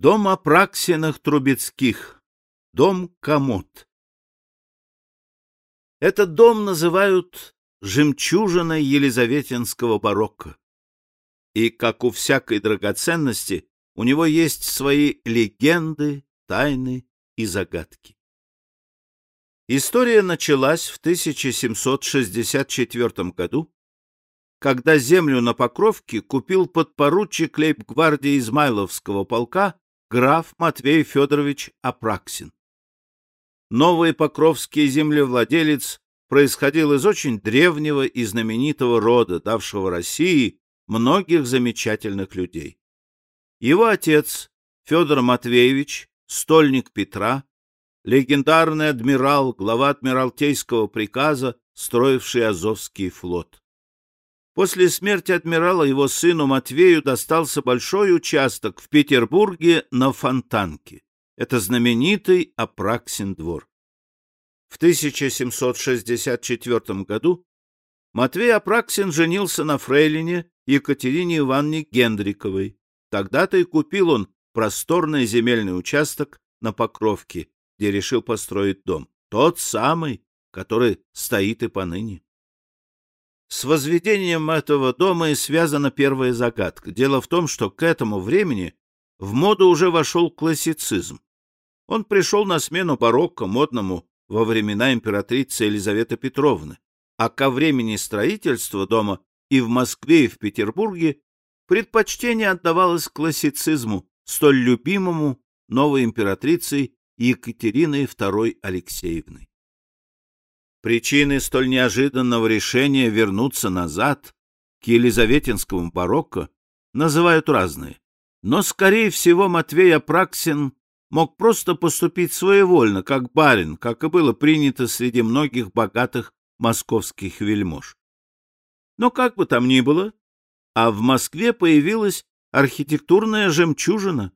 Дом Апраксиных Трубецких. Дом Комод. Этот дом называют жемчужиной елизаветинского барокко. И, как у всякой драгоценности, у него есть свои легенды, тайны и загадки. История началась в 1764 году, когда землю на Покровке купил подпоручик лейб-гвардии Измайловского полка граф Матвей Федорович Апраксин. Новый покровский землевладелец происходил из очень древнего и знаменитого рода, давшего России многих замечательных людей. Его отец, Федор Матвеевич, стольник Петра, легендарный адмирал, глава адмиралтейского приказа, строивший Азовский флот. После смерти адмирала его сыну Матвею достался большой участок в Петербурге на Фонтанке. Это знаменитый Апраксин двор. В 1764 году Матвей Апраксин женился на фрейлине Екатерине Ивановне Гендриковой. Тогда-то и купил он просторный земельный участок на Покровке, где решил построить дом. Тот самый, который стоит и поныне. С возведением этого дома и связана первая загадка. Дело в том, что к этому времени в моду уже вошел классицизм. Он пришел на смену барокко, модному во времена императрицы Елизаветы Петровны, а ко времени строительства дома и в Москве, и в Петербурге предпочтение отдавалось классицизму, столь любимому новой императрицей Екатериной II Алексеевной. Причины столь неожиданного решения вернуться назад к елизаветинскому барокко называют разные. Но, скорее всего, Матвей Апраксин мог просто поступить своевольно, как барин, как и было принято среди многих богатых московских вельмож. Но как бы там ни было, а в Москве появилась архитектурная жемчужина,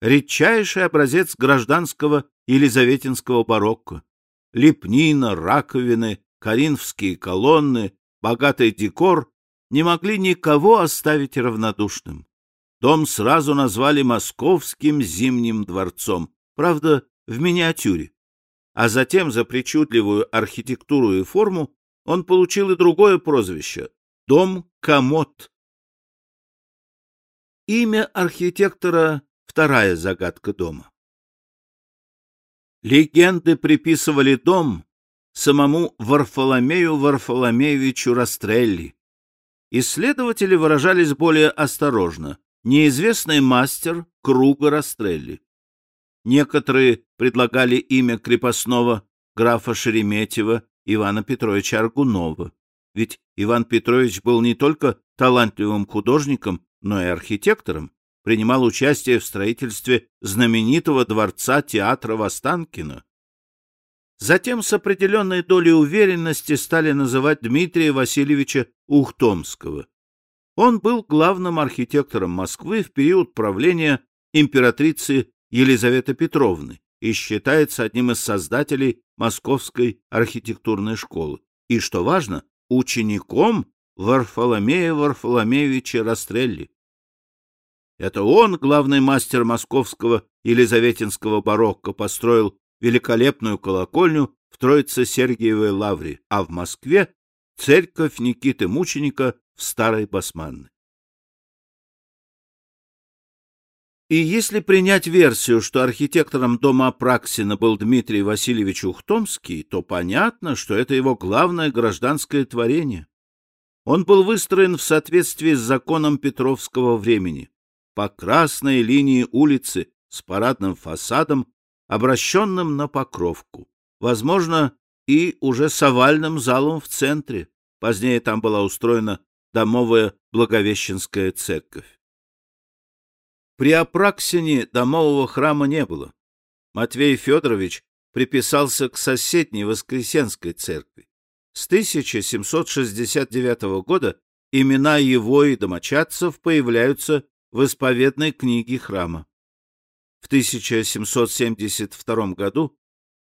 редчайший образец гражданского елизаветинского барокко лепнина, раковины, коринфские колонны, богатый декор не могли никого оставить равнодушным. Дом сразу назвали Московским зимним дворцом, правда, в миниатюре. А затем за причудливую архитектуру и форму он получил и другое прозвище — Дом Комод. Имя архитектора — вторая загадка дома. Легенды приписывали дом самому Варфоломею Варфоломеевичу Растрелли. Исследователи выражались более осторожно. Неизвестный мастер круга Растрелли. Некоторые предлагали имя крепостного графа Шереметьева Ивана Петровича Аргунова. Ведь Иван Петрович был не только талантливым художником, но и архитектором принимал участие в строительстве знаменитого дворца театра Востанкина. Затем с определенной долей уверенности стали называть Дмитрия Васильевича Ухтомского. Он был главным архитектором Москвы в период правления императрицы Елизаветы Петровны и считается одним из создателей Московской архитектурной школы. И, что важно, учеником Варфоломея Варфоломеевича Растрелли. Это он, главный мастер московского Елизаветинского барокко, построил великолепную колокольню в Троице-Сергиевой лавре, а в Москве — церковь Никиты Мученика в Старой Басманной. И если принять версию, что архитектором дома Апраксина был Дмитрий Васильевич Ухтомский, то понятно, что это его главное гражданское творение. Он был выстроен в соответствии с законом Петровского времени по красной линии улицы с парадным фасадом, обращенным на Покровку. Возможно, и уже с овальным залом в центре. Позднее там была устроена домовая Благовещенская церковь. При Апраксине домового храма не было. Матвей Федорович приписался к соседней Воскресенской церкви. С 1769 года имена его и домочадцев появляются в исповедной книге храма. В 1772 году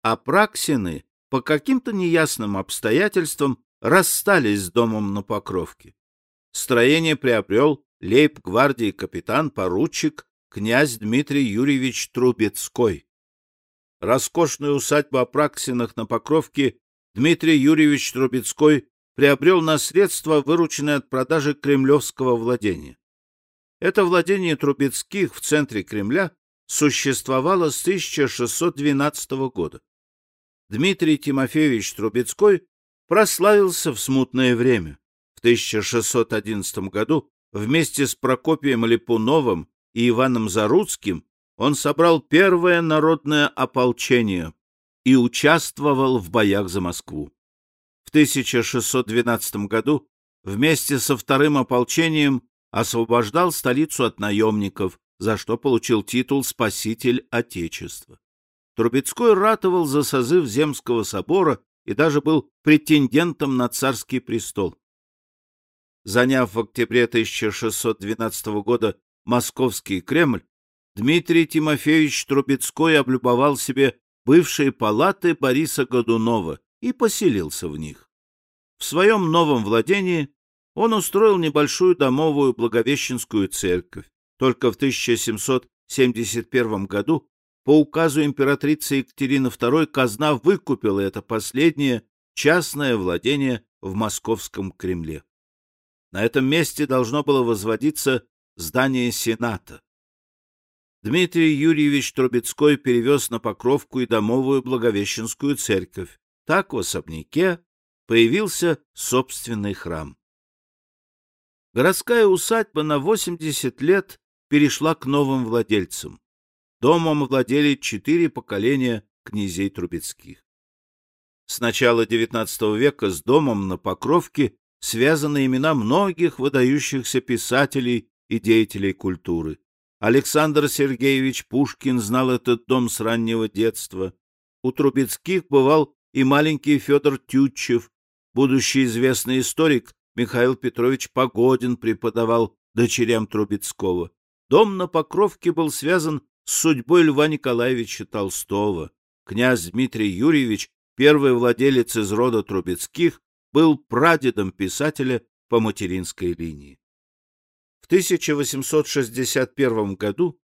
Апраксины по каким-то неясным обстоятельствам расстались с домом на Покровке. Строение приобрел лейб-гвардии капитан-поручик князь Дмитрий Юрьевич Трубецкой. Роскошную усадьбу Апраксиных на Покровке Дмитрий Юрьевич Трубецкой приобрел на средства, вырученные от продажи кремлевского владения. Это владение Трубецких в центре Кремля существовало с 1612 года. Дмитрий Тимофеевич Трубецкой прославился в смутное время. В 1611 году вместе с Прокопием Липуновым и Иваном Заруцким он собрал первое народное ополчение и участвовал в боях за Москву. В 1612 году вместе со вторым ополчением освобождал столицу от наемников, за что получил титул «Спаситель Отечества». Трубецкой ратовал за созыв Земского собора и даже был претендентом на царский престол. Заняв в октябре 1612 года Московский Кремль, Дмитрий Тимофеевич Трубецкой облюбовал себе бывшие палаты Бориса Годунова и поселился в них. В своем новом владении он устроил небольшую домовую Благовещенскую церковь. Только в 1771 году по указу императрицы Екатерины II казна выкупила это последнее частное владение в Московском Кремле. На этом месте должно было возводиться здание Сената. Дмитрий Юрьевич Трубецкой перевез на Покровку и домовую Благовещенскую церковь. Так в особняке появился собственный храм. Городская усадьба на 80 лет перешла к новым владельцам. Домом владели четыре поколения князей Трубецких. С начала XIX века с домом на Покровке связаны имена многих выдающихся писателей и деятелей культуры. Александр Сергеевич Пушкин знал этот дом с раннего детства. У Трубецких бывал и маленький Федор Тютчев. Будущий известный историк Михаил Петрович Погодин преподавал дочерям Трубецкого. Дом на Покровке был связан с судьбой Льва Николаевича Толстого. Князь Дмитрий Юрьевич, первый владелец из рода Трубецких, был прадедом писателя по материнской линии. В 1861 году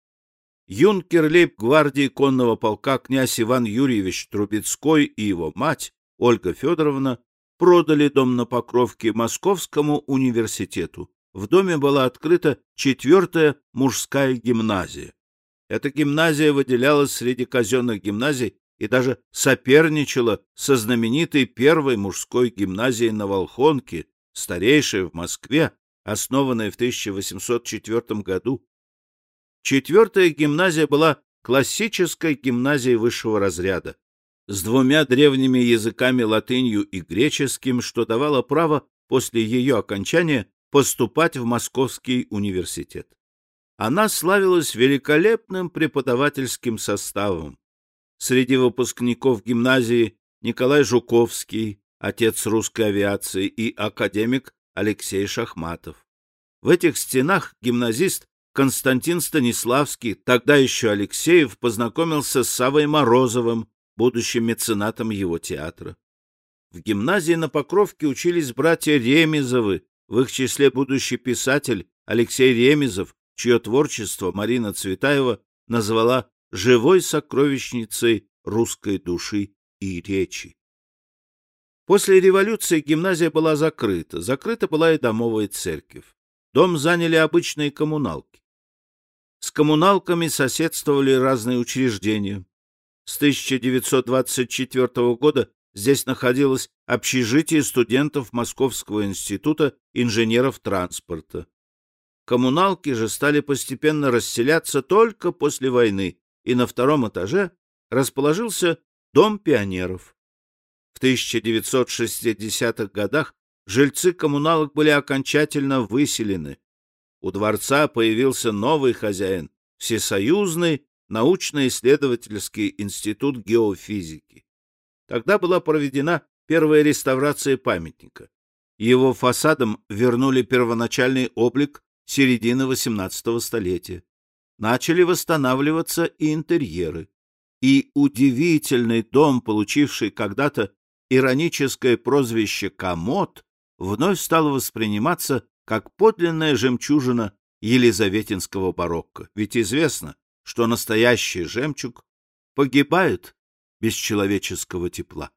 юнкер лейб-гвардии конного полка князь Иван Юрьевич Трубецкой и его мать Ольга Федоровна продали дом на Покровке Московскому университету. В доме была открыта четвертая мужская гимназия. Эта гимназия выделялась среди казенных гимназий и даже соперничала со знаменитой первой мужской гимназией на Волхонке, старейшей в Москве, основанной в 1804 году. Четвертая гимназия была классической гимназией высшего разряда, с двумя древними языками латынью и греческим, что давало право после ее окончания поступать в Московский университет. Она славилась великолепным преподавательским составом. Среди выпускников гимназии Николай Жуковский, отец русской авиации, и академик Алексей Шахматов. В этих стенах гимназист Константин Станиславский, тогда еще Алексеев, познакомился с Савой Морозовым, будущим меценатом его театра. В гимназии на Покровке учились братья Ремезовы, в их числе будущий писатель Алексей Ремезов, чье творчество Марина Цветаева назвала «живой сокровищницей русской души и речи». После революции гимназия была закрыта. Закрыта была и домовая церковь. Дом заняли обычные коммуналки. С коммуналками соседствовали разные учреждения. С 1924 года здесь находилось общежитие студентов Московского института инженеров транспорта. Коммуналки же стали постепенно расселяться только после войны, и на втором этаже расположился Дом пионеров. В 1960-х годах жильцы коммуналок были окончательно выселены. У дворца появился новый хозяин — Всесоюзный научно-исследовательский институт геофизики. Тогда была проведена первая реставрация памятника. Его фасадам вернули первоначальный облик середины XVIII столетия. Начали восстанавливаться и интерьеры. И удивительный дом, получивший когда-то ироническое прозвище «комод», вновь стал восприниматься как подлинная жемчужина елизаветинского барокко. Ведь известно, что настоящий жемчуг погибает без человеческого тепла.